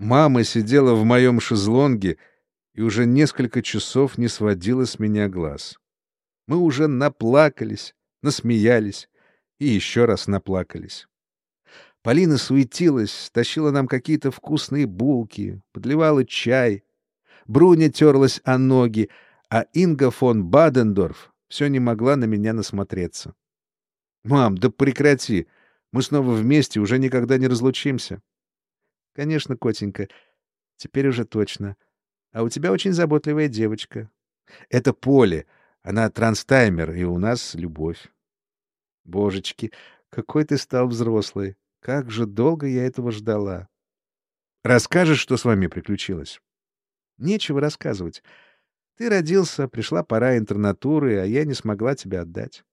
Мама сидела в моем шезлонге и уже несколько часов не сводила с меня глаз. Мы уже наплакались, насмеялись и еще раз наплакались. Полина суетилась, тащила нам какие-то вкусные булки, подливала чай. Бруня терлась о ноги, а Инга фон Бадендорф все не могла на меня насмотреться. — Мам, да прекрати! Мы снова вместе, уже никогда не разлучимся. — Конечно, котенька, теперь уже точно. А у тебя очень заботливая девочка. Это Поле. Она транстаймер, и у нас любовь. Божечки, какой ты стал взрослый. Как же долго я этого ждала. Расскажешь, что с вами приключилось? Нечего рассказывать. Ты родился, пришла пора интернатуры, а я не смогла тебя отдать.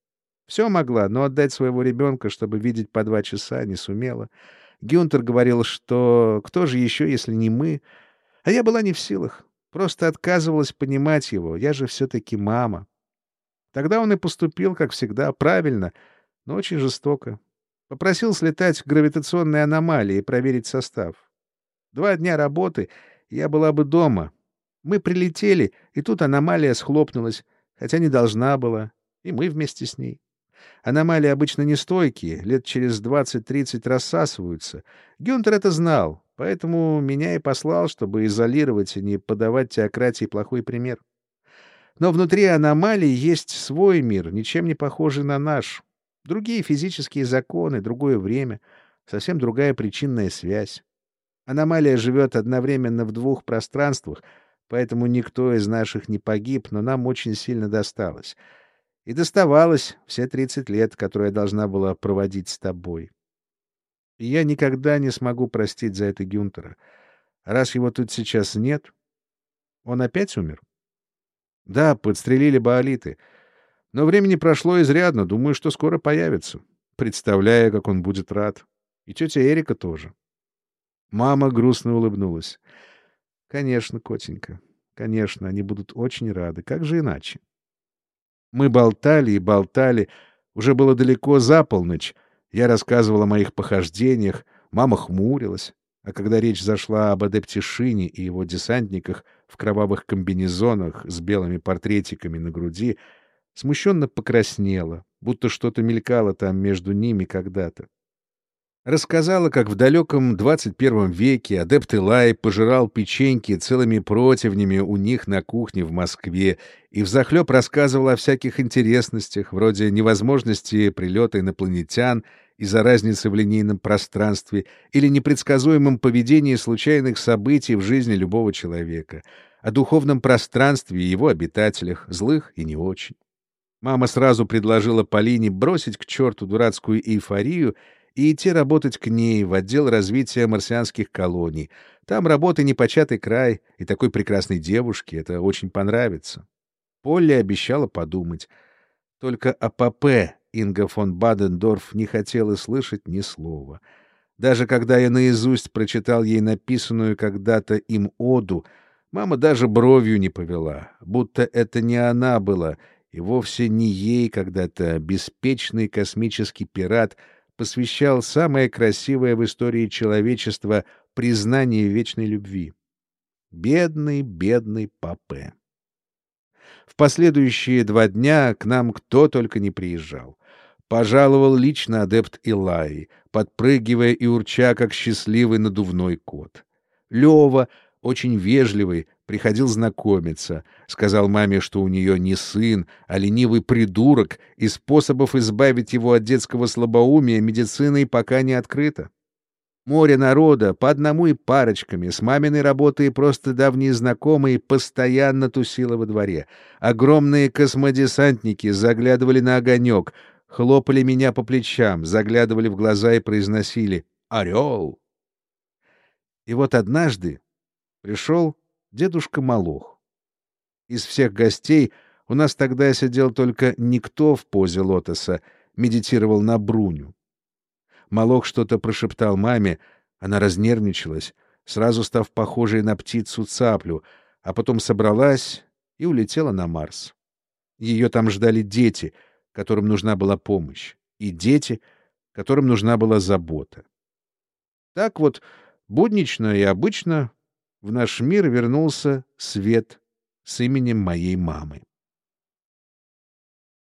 Все могла, но отдать своего ребенка, чтобы видеть по два часа, не сумела. Гюнтер говорил, что кто же еще, если не мы? А я была не в силах. Просто отказывалась понимать его. Я же все-таки мама. Тогда он и поступил, как всегда, правильно, но очень жестоко. Попросил слетать к гравитационной аномалии и проверить состав. Два дня работы, я была бы дома. Мы прилетели, и тут аномалия схлопнулась, хотя не должна была, и мы вместе с ней. Аномалии обычно нестойкие, лет через 20-30 рассасываются. Гюнтер это знал, поэтому меня и послал, чтобы изолировать и не подавать теократии плохой пример. Но внутри аномалии есть свой мир, ничем не похожий на наш. Другие физические законы, другое время, совсем другая причинная связь. Аномалия живет одновременно в двух пространствах, поэтому никто из наших не погиб, но нам очень сильно досталось. И доставалось все 30 лет, которые я должна была проводить с тобой. И я никогда не смогу простить за это Гюнтера. Раз его тут сейчас нет, он опять умер? Да, подстрелили баолиты — но времени прошло изрядно, думаю, что скоро появится. Представляю, как он будет рад. И тетя Эрика тоже. Мама грустно улыбнулась. Конечно, котенька, конечно, они будут очень рады. Как же иначе? Мы болтали и болтали. Уже было далеко за полночь. Я рассказывал о моих похождениях. Мама хмурилась. А когда речь зашла об адепте Шине и его десантниках в кровавых комбинезонах с белыми портретиками на груди, смущенно покраснела, будто что-то мелькало там между ними когда-то. Рассказала, как в далеком 21 веке адепт Илай пожирал печеньки целыми противнями у них на кухне в Москве и взахлеб рассказывала о всяких интересностях, вроде невозможности прилета инопланетян из-за разницы в линейном пространстве или непредсказуемом поведении случайных событий в жизни любого человека, о духовном пространстве и его обитателях, злых и не очень. Мама сразу предложила Полине бросить к черту дурацкую эйфорию и идти работать к ней в отдел развития марсианских колоний. Там работы непочатый край, и такой прекрасной девушке это очень понравится. Полли обещала подумать. Только о ПП Инга фон Бадендорф не хотела слышать ни слова. Даже когда я наизусть прочитал ей написанную когда-то им оду, мама даже бровью не повела, будто это не она была — и вовсе не ей когда-то беспечный космический пират посвящал самое красивое в истории человечества признание вечной любви. Бедный, бедный Папе. В последующие два дня к нам кто только не приезжал. Пожаловал лично адепт Илай, подпрыгивая и урча, как счастливый надувной кот. Лева, очень вежливый, приходил знакомиться, сказал маме, что у нее не сын, а ленивый придурок, и способов избавить его от детского слабоумия медициной пока не открыто. Море народа, по одному и парочками, с маминой работой просто давние знакомые, постоянно тусило во дворе. Огромные космодесантники заглядывали на огонек, хлопали меня по плечам, заглядывали в глаза и произносили «Орел!». И вот однажды пришел дедушка Малох. Из всех гостей у нас тогда сидел только никто в позе лотоса, медитировал на Бруню. Малох что-то прошептал маме, она разнервничалась, сразу став похожей на птицу-цаплю, а потом собралась и улетела на Марс. Ее там ждали дети, которым нужна была помощь, и дети, которым нужна была забота. Так вот, Буднично и обычно в наш мир вернулся свет с именем моей мамы.